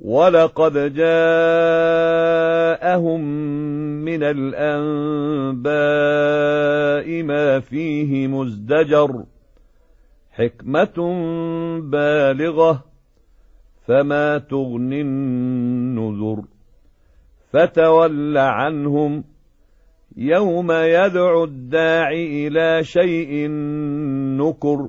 ولقد جاءهم من الأنباء ما فيه مزدجر حكمة بالغة فما تغني النذر فتول عنهم يوم يدعو الداع إلى شيء نكر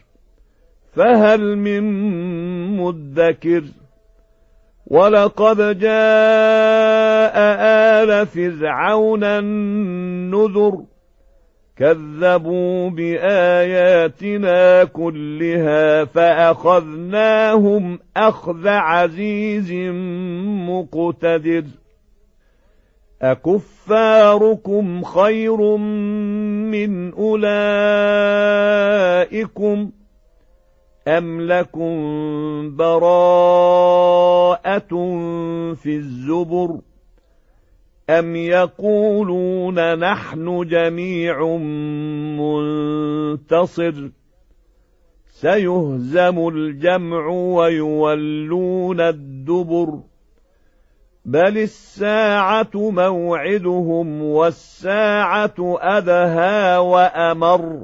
فهل من مدكر؟ ولقد جاء آل فرعون النذر كذبوا بآياتنا كلها فأخذناهم أخذ عزيز مقتدر. أكفاركم خير من أولئكم؟ أم لكم براءة في الزبر أم يقولون نحن جميع منتصر سيهزم الجمع ويولون الدبر بل الساعة موعدهم والساعة أدهى وأمر